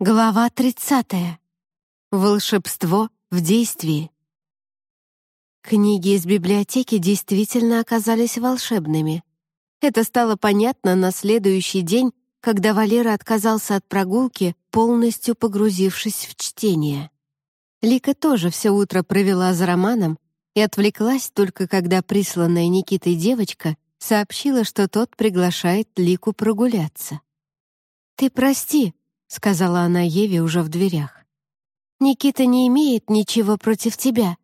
Глава 30. Волшебство в действии. Книги из библиотеки действительно оказались волшебными. Это стало понятно на следующий день, когда Валера отказался от прогулки, полностью погрузившись в чтение. Лика тоже все утро провела за романом и отвлеклась только когда присланная Никитой девочка сообщила, что тот приглашает Лику прогуляться. «Ты прости», — сказала она Еве уже в дверях. «Никита не имеет ничего против тебя.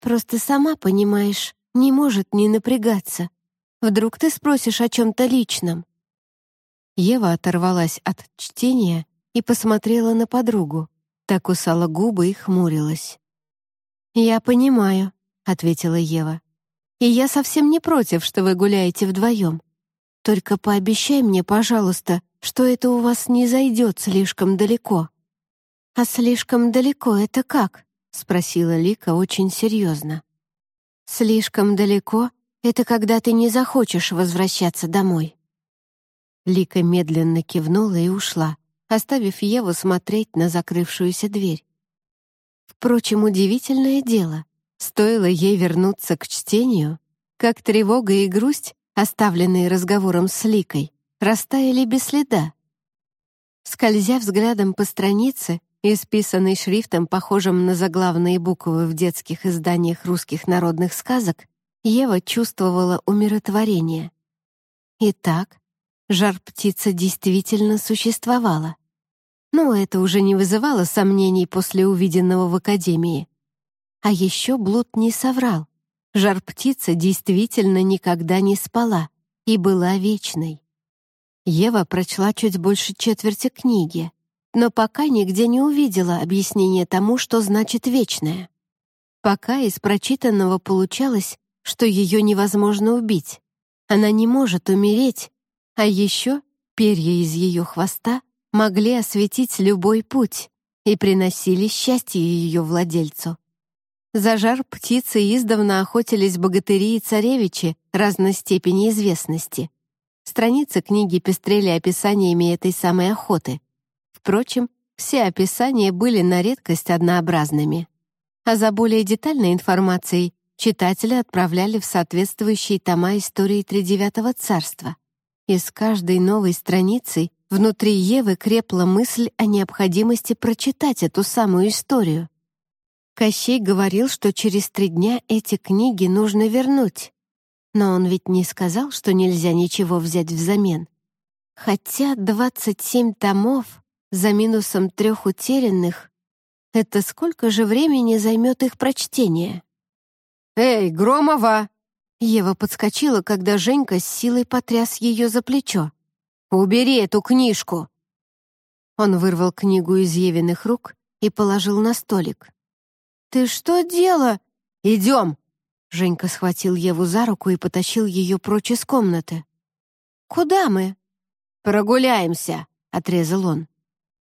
Просто сама, понимаешь, не может не напрягаться. Вдруг ты спросишь о чем-то личном». Ева оторвалась от чтения и посмотрела на подругу. Так кусала губы и хмурилась. «Я понимаю», — ответила Ева. «И я совсем не против, что вы гуляете вдвоем. Только пообещай мне, пожалуйста, что это у вас не зайдет слишком далеко». «А слишком далеко это как?» — спросила Лика очень серьезно. «Слишком далеко — это когда ты не захочешь возвращаться домой». Лика медленно кивнула и ушла, оставив Еву смотреть на закрывшуюся дверь. Впрочем, удивительное дело. Стоило ей вернуться к чтению, как тревога и грусть, оставленные разговором с Ликой, растаяли без следа. Скользя взглядом по странице, исписанной шрифтом, похожим на заглавные буквы в детских изданиях русских народных сказок, Ева чувствовала умиротворение. Итак, жар-птица действительно существовала. Но это уже не вызывало сомнений после увиденного в Академии. А еще Блуд не соврал. Жар-птица действительно никогда не спала и была вечной. Ева прочла чуть больше четверти книги, но пока нигде не увидела объяснения тому, что значит «вечное». Пока из прочитанного получалось, что ее невозможно убить. Она не может умереть, а еще перья из ее хвоста могли осветить любой путь и приносили счастье ее владельцу. За жар птицы издавна охотились богатыри и царевичи разной степени известности. Страницы книги пестрели описаниями этой самой охоты. Впрочем, все описания были на редкость однообразными. А за более детальной информацией читатели отправляли в соответствующие тома истории Тридевятого царства. И с каждой новой страницей внутри Евы крепла мысль о необходимости прочитать эту самую историю. Кощей говорил, что через три дня эти книги нужно вернуть. Но он ведь не сказал, что нельзя ничего взять взамен. Хотя 27 томов за минусом трех утерянных — это сколько же времени займет их прочтение? «Эй, Громова!» Ева подскочила, когда Женька с силой потряс ее за плечо. «Убери эту книжку!» Он вырвал книгу из Евиных рук и положил на столик. «Ты что делала?» «Идем!» Женька схватил Еву за руку и потащил ее прочь из комнаты. «Куда мы?» «Прогуляемся», — отрезал он.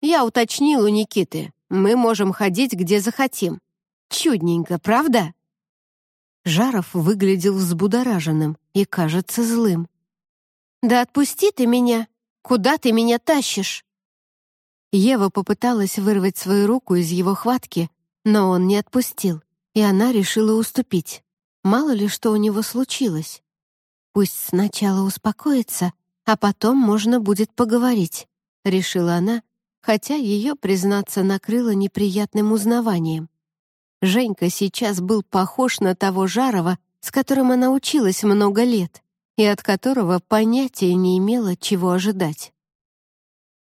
«Я уточнил у Никиты. Мы можем ходить, где захотим. Чудненько, правда?» Жаров выглядел взбудораженным и, кажется, злым. «Да отпусти ты меня! Куда ты меня тащишь?» Ева попыталась вырвать свою руку из его хватки, но он не отпустил, и она решила уступить. Мало ли что у него случилось. Пусть сначала успокоится, а потом можно будет поговорить, решила она, хотя ее, признаться, накрыло неприятным узнаванием. Женька сейчас был похож на того Жарова, с которым она училась много лет, и от которого понятия не имела, чего ожидать.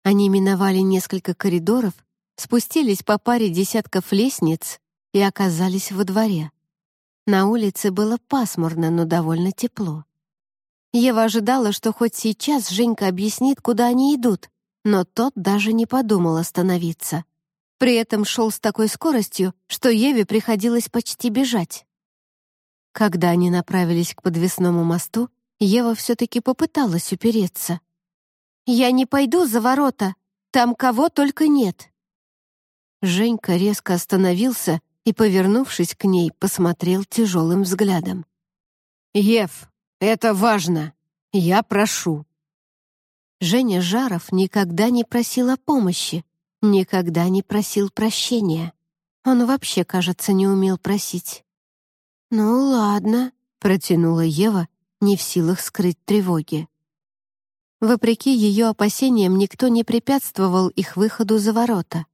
Они миновали несколько коридоров, спустились по паре десятков лестниц и оказались во дворе. На улице было пасмурно, но довольно тепло. Ева ожидала, что хоть сейчас Женька объяснит, куда они идут, но тот даже не подумал остановиться. При этом шел с такой скоростью, что Еве приходилось почти бежать. Когда они направились к подвесному мосту, Ева все-таки попыталась упереться. «Я не пойду за ворота, там кого только нет». Женька резко остановился и, повернувшись к ней, посмотрел тяжелым взглядом. «Ев, это важно. Я прошу». Женя Жаров никогда не просил о помощи, никогда не просил прощения. Он вообще, кажется, не умел просить. «Ну ладно», — протянула Ева, не в силах скрыть тревоги. Вопреки ее опасениям, никто не препятствовал их выходу за ворота.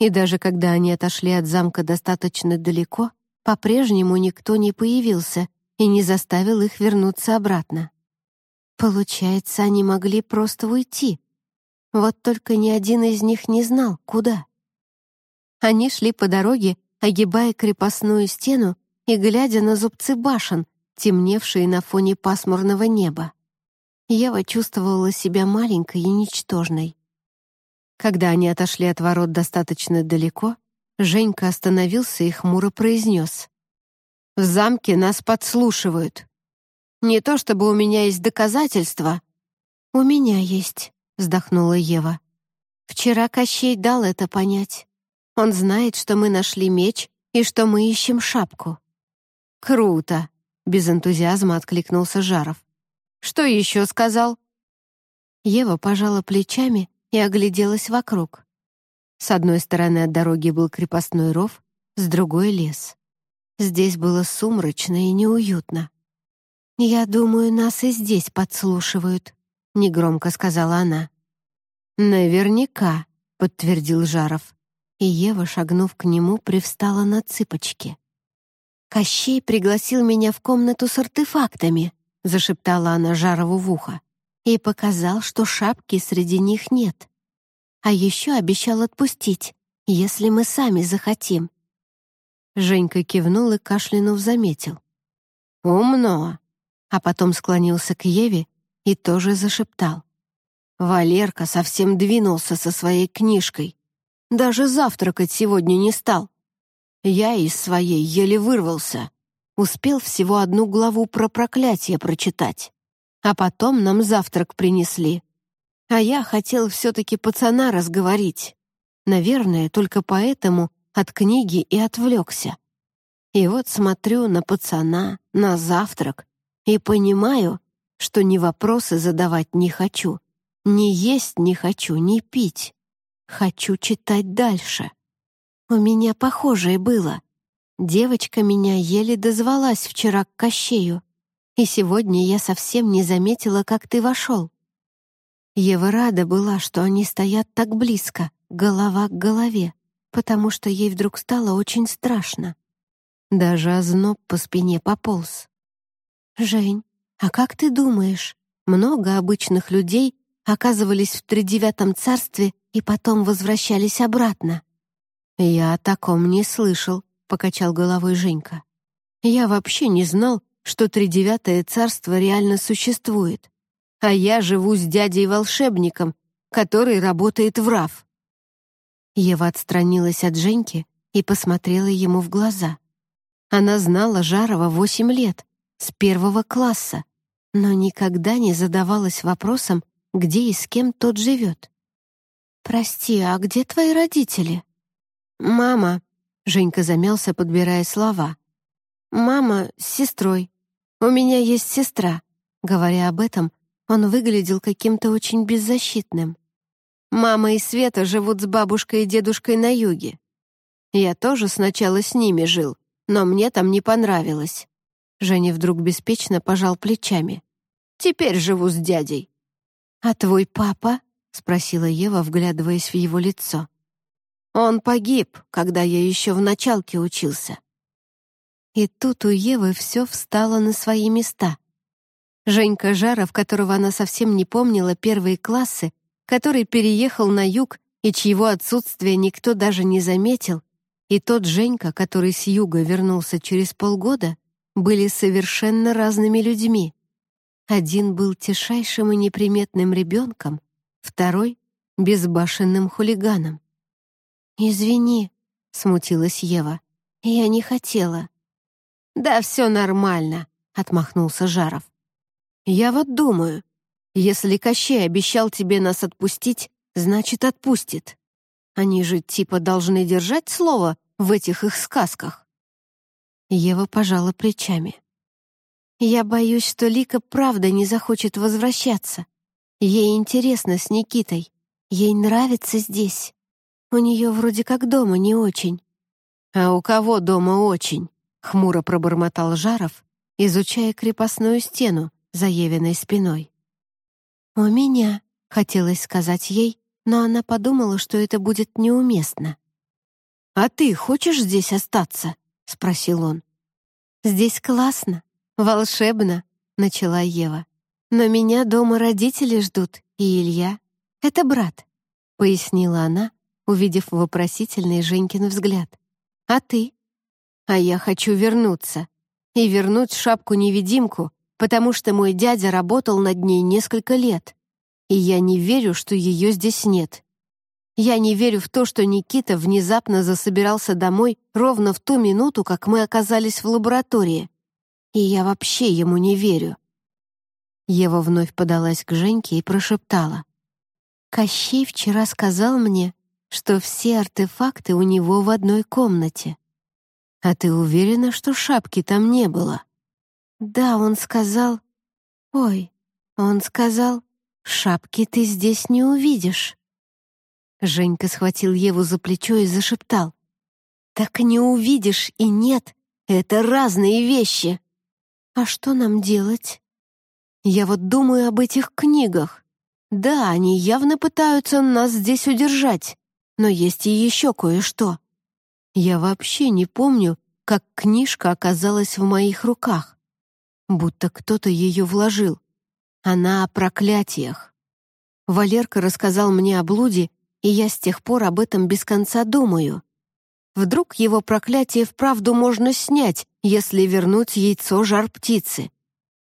И даже когда они отошли от замка достаточно далеко, по-прежнему никто не появился и не заставил их вернуться обратно. Получается, они могли просто уйти. Вот только ни один из них не знал, куда. Они шли по дороге, огибая крепостную стену и глядя на зубцы башен, темневшие на фоне пасмурного неба. Ева чувствовала себя маленькой и ничтожной. Когда они отошли от ворот достаточно далеко, Женька остановился и хмуро произнес. «В замке нас подслушивают. Не то чтобы у меня есть доказательства». «У меня есть», — вздохнула Ева. «Вчера Кощей дал это понять. Он знает, что мы нашли меч и что мы ищем шапку». «Круто!» — без энтузиазма откликнулся Жаров. «Что еще сказал?» Ева пожала плечами и огляделась вокруг. С одной стороны от дороги был крепостной ров, с другой — лес. Здесь было сумрачно и неуютно. «Я думаю, нас и здесь подслушивают», — негромко сказала она. «Наверняка», — подтвердил Жаров. И Ева, шагнув к нему, привстала на цыпочки. «Кощей пригласил меня в комнату с артефактами», — зашептала она Жарову в ухо и показал, что шапки среди них нет. А еще обещал отпустить, если мы сами захотим. Женька кивнул и кашлянув заметил. «Умно!» А потом склонился к Еве и тоже зашептал. Валерка совсем двинулся со своей книжкой. Даже завтракать сегодня не стал. Я из своей еле вырвался. Успел всего одну главу про проклятие прочитать а потом нам завтрак принесли. А я хотел все-таки пацана разговорить. Наверное, только поэтому от книги и отвлекся. И вот смотрю на пацана, на завтрак, и понимаю, что ни вопросы задавать не хочу, ни есть не хочу, ни пить. Хочу читать дальше. У меня похожее было. Девочка меня еле дозвалась вчера к Кощею, и сегодня я совсем не заметила, как ты вошел. Ева рада была, что они стоят так близко, голова к голове, потому что ей вдруг стало очень страшно. Даже озноб по спине пополз. «Жень, а как ты думаешь, много обычных людей оказывались в тридевятом царстве и потом возвращались обратно?» «Я о таком не слышал», — покачал головой Женька. «Я вообще не знал, что тридевятое царство реально существует, а я живу с дядей-волшебником, который работает в РАФ». Ева отстранилась от Женьки и посмотрела ему в глаза. Она знала Жарова восемь лет, с первого класса, но никогда не задавалась вопросом, где и с кем тот живет. «Прости, а где твои родители?» «Мама», — Женька замялся, подбирая слова. «Мама с сестрой. У меня есть сестра». Говоря об этом, он выглядел каким-то очень беззащитным. «Мама и Света живут с бабушкой и дедушкой на юге. Я тоже сначала с ними жил, но мне там не понравилось». Женя вдруг беспечно пожал плечами. «Теперь живу с дядей». «А твой папа?» — спросила Ева, вглядываясь в его лицо. «Он погиб, когда я еще в началке учился. И тут у Евы все встало на свои места. Женька Жаров, которого она совсем не помнила, первые классы, который переехал на юг и чьего отсутствия никто даже не заметил, и тот Женька, который с юга вернулся через полгода, были совершенно разными людьми. Один был тишайшим и неприметным ребенком, второй — безбашенным хулиганом. «Извини», — смутилась Ева, — «я не хотела». «Да все нормально», — отмахнулся Жаров. «Я вот думаю, если Кощей обещал тебе нас отпустить, значит, отпустит. Они же типа должны держать слово в этих их сказках». Ева пожала плечами. «Я боюсь, что Лика правда не захочет возвращаться. Ей интересно с Никитой. Ей нравится здесь. У нее вроде как дома не очень». «А у кого дома очень?» — хмуро пробормотал Жаров, изучая крепостную стену за Евиной спиной. «У меня», — хотелось сказать ей, но она подумала, что это будет неуместно. «А ты хочешь здесь остаться?» — спросил он. «Здесь классно, волшебно», — начала Ева. «Но меня дома родители ждут, и Илья. Это брат», — пояснила она, увидев вопросительный Женькин взгляд. «А ты?» «А я хочу вернуться. И вернуть шапку-невидимку, потому что мой дядя работал над ней несколько лет, и я не верю, что ее здесь нет. Я не верю в то, что Никита внезапно засобирался домой ровно в ту минуту, как мы оказались в лаборатории. И я вообще ему не верю. Ева вновь подалась к Женьке и прошептала. «Кощей вчера сказал мне, что все артефакты у него в одной комнате. А ты уверена, что шапки там не было?» «Да, он сказал...» «Ой, он сказал, шапки ты здесь не увидишь». Женька схватил Еву за плечо и зашептал. «Так не увидишь и нет, это разные вещи». «А что нам делать?» «Я вот думаю об этих книгах. Да, они явно пытаются нас здесь удержать, но есть и еще кое-что. Я вообще не помню, как книжка оказалась в моих руках. Будто кто-то ее вложил. Она о проклятиях. Валерка рассказал мне о блуде и я с тех пор об этом без конца думаю. Вдруг его проклятие вправду можно снять, если вернуть яйцо жар-птицы.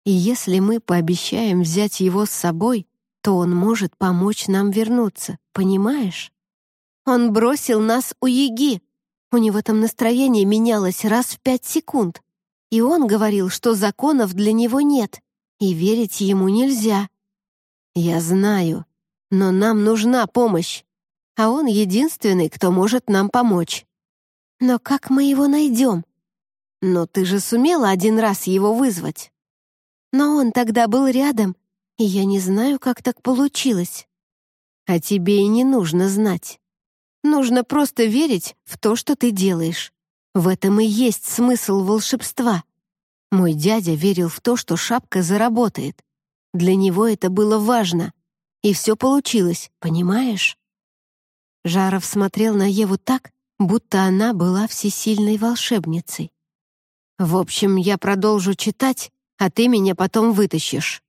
И если мы пообещаем взять его с собой, то он может помочь нам вернуться, понимаешь? Он бросил нас у Еги. У него там настроение менялось раз в пять секунд. И он говорил, что законов для него нет, и верить ему нельзя. Я знаю, но нам нужна помощь а он единственный, кто может нам помочь. Но как мы его найдем? Но ты же сумела один раз его вызвать. Но он тогда был рядом, и я не знаю, как так получилось. А тебе и не нужно знать. Нужно просто верить в то, что ты делаешь. В этом и есть смысл волшебства. Мой дядя верил в то, что шапка заработает. Для него это было важно. И все получилось, понимаешь? Жаров смотрел на Еву так, будто она была всесильной волшебницей. «В общем, я продолжу читать, а ты меня потом вытащишь.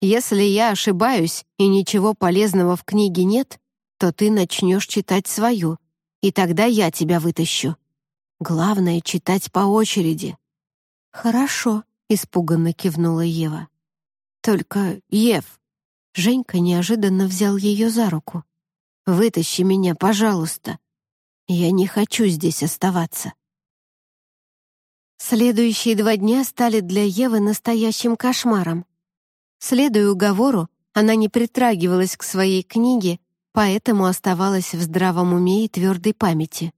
Если я ошибаюсь и ничего полезного в книге нет, то ты начнешь читать свою, и тогда я тебя вытащу. Главное — читать по очереди». «Хорошо», — испуганно кивнула Ева. «Только, Ев...» Женька неожиданно взял ее за руку. Вытащи меня, пожалуйста. Я не хочу здесь оставаться. Следующие два дня стали для Евы настоящим кошмаром. Следуя уговору, она не притрагивалась к своей книге, поэтому оставалась в здравом уме и твердой памяти.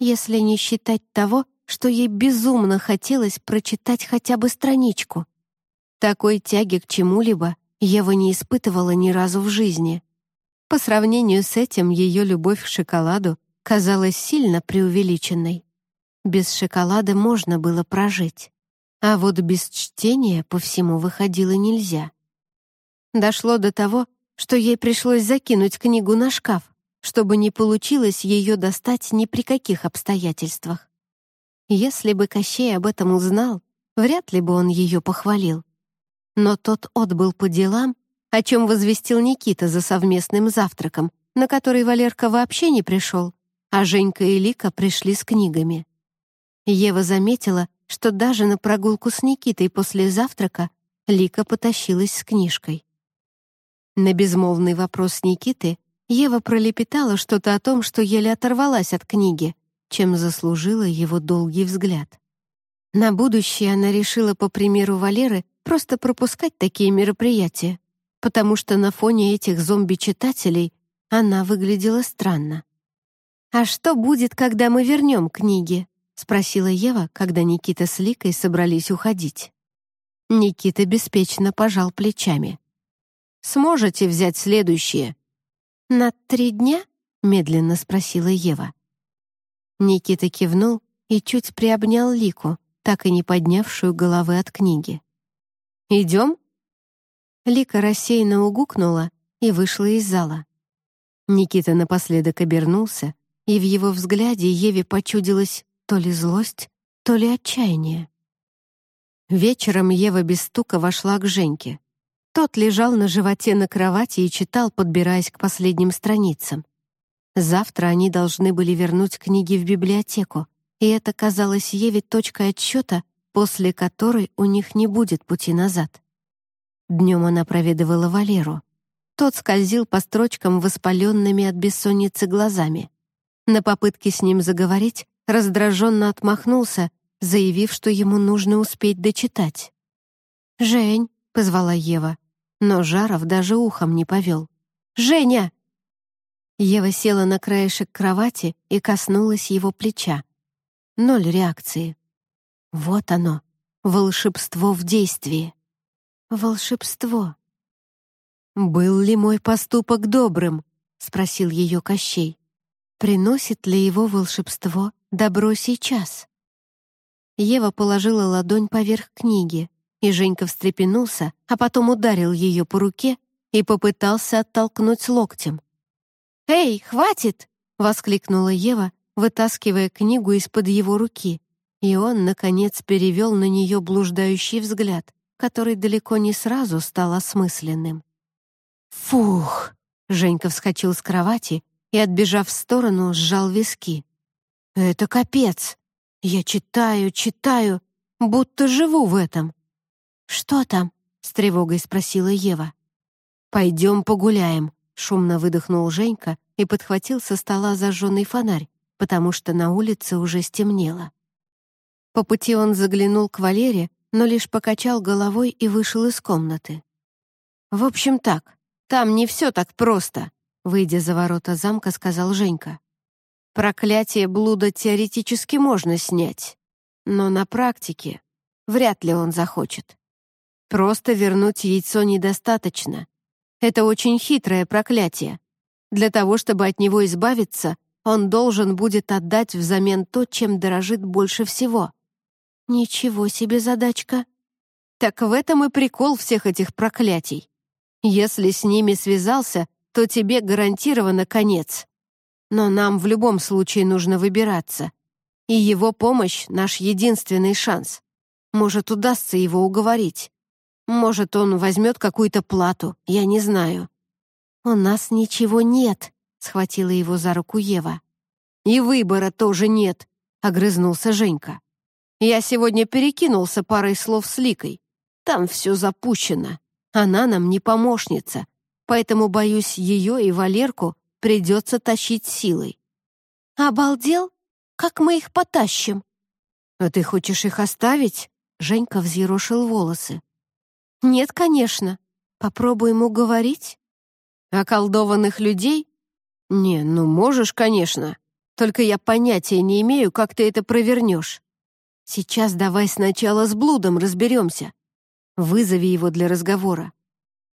Если не считать того, что ей безумно хотелось прочитать хотя бы страничку. Такой тяги к чему-либо Ева не испытывала ни разу в жизни. По сравнению с этим ее любовь к шоколаду казалась сильно преувеличенной. Без шоколада можно было прожить, а вот без чтения по всему выходило нельзя. Дошло до того, что ей пришлось закинуть книгу на шкаф, чтобы не получилось ее достать ни при каких обстоятельствах. Если бы Кощей об этом узнал, вряд ли бы он ее похвалил. Но тот отбыл по делам о чем возвестил Никита за совместным завтраком, на который Валерка вообще не пришел, а Женька и Лика пришли с книгами. Ева заметила, что даже на прогулку с Никитой после завтрака Лика потащилась с книжкой. На безмолвный вопрос Никиты Ева пролепетала что-то о том, что еле оторвалась от книги, чем заслужила его долгий взгляд. На будущее она решила, по примеру Валеры, просто пропускать такие мероприятия, потому что на фоне этих зомби-читателей она выглядела странно. «А что будет, когда мы вернем книги?» — спросила Ева, когда Никита с Ликой собрались уходить. Никита беспечно пожал плечами. «Сможете взять следующие?» «На три дня?» — медленно спросила Ева. Никита кивнул и чуть приобнял Лику, так и не поднявшую головы от книги. «Идем?» Лика рассеянно угукнула и вышла из зала. Никита напоследок обернулся, и в его взгляде Еве почудилась то ли злость, то ли отчаяние. Вечером Ева без стука вошла к Женьке. Тот лежал на животе на кровати и читал, подбираясь к последним страницам. Завтра они должны были вернуть книги в библиотеку, и это казалось Еве точкой отсчета, после которой у них не будет пути назад. Днем она проведывала Валеру. Тот скользил по строчкам воспаленными от бессонницы глазами. На попытке с ним заговорить раздраженно отмахнулся, заявив, что ему нужно успеть дочитать. «Жень», — позвала Ева, но Жаров даже ухом не повел. «Женя!» Ева села на краешек кровати и коснулась его плеча. Ноль реакции. Вот оно, волшебство в действии. Волшебство. «Был ли мой поступок добрым?» — спросил ее Кощей. «Приносит ли его волшебство добро сейчас?» Ева положила ладонь поверх книги, и Женька встрепенулся, а потом ударил ее по руке и попытался оттолкнуть локтем. «Эй, хватит!» — воскликнула Ева, вытаскивая книгу из-под его руки, и он, наконец, перевел на нее блуждающий взгляд, который далеко не сразу стал осмысленным. «Фух!» — Женька вскочил с кровати и, отбежав в сторону, сжал виски. «Это капец! Я читаю, читаю, будто живу в этом». «Что там?» — с тревогой спросила Ева. «Пойдем погуляем», — шумно выдохнул Женька и подхватил со стола зажженный фонарь, потому что на улице уже стемнело. По пути он заглянул к Валере, но лишь покачал головой и вышел из комнаты. «В общем так, там не все так просто», — выйдя за ворота замка, сказал Женька. «Проклятие блуда теоретически можно снять, но на практике вряд ли он захочет. Просто вернуть яйцо недостаточно. Это очень хитрое проклятие. Для того, чтобы от него избавиться, он должен будет отдать взамен то, чем дорожит больше всего. Ничего себе задачка. Так в этом и прикол всех этих проклятий. Если с ними связался, то тебе гарантированно конец. Но нам в любом случае нужно выбираться. И его помощь — наш единственный шанс. Может, удастся его уговорить. Может, он возьмет какую-то плату, я не знаю. «У нас ничего нет», — схватила его за руку Ева. «И выбора тоже нет», — огрызнулся Женька. «Я сегодня перекинулся парой слов с Ликой. Там все запущено. Она нам не помощница, поэтому, боюсь, ее и Валерку придется тащить силой. «Обалдел? Как мы их потащим?» «А ты хочешь их оставить?» Женька взъерошил волосы. «Нет, конечно. Попробуем уговорить?» «Околдованных людей?» «Не, ну можешь, конечно. Только я понятия не имею, как ты это провернешь. Сейчас давай сначала с блудом разберемся. Вызови его для разговора».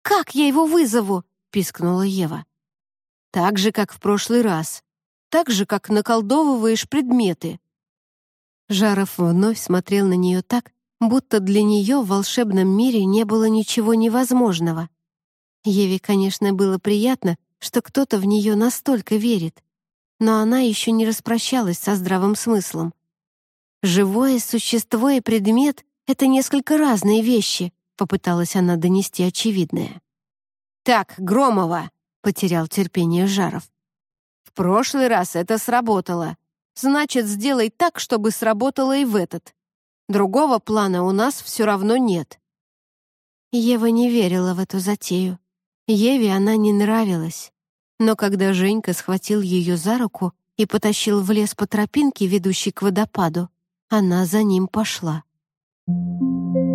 «Как я его вызову?» — пискнула Ева. «Так же, как в прошлый раз. Так же, как наколдовываешь предметы». Жаров вновь смотрел на нее так, будто для нее в волшебном мире не было ничего невозможного. Еве, конечно, было приятно, что кто-то в нее настолько верит, но она еще не распрощалась со здравым смыслом. Живое существо и предмет это несколько разные вещи», — попыталась она донести очевидное. «Так, Громова!» — потерял терпение Жаров. «В прошлый раз это сработало. Значит, сделай так, чтобы сработало и в этот. Другого плана у нас все равно нет». Ева не верила в эту затею. Еве она не нравилась. Но когда Женька схватил ее за руку и потащил в лес по тропинке, ведущей к водопаду, она за ним пошла. Thank you.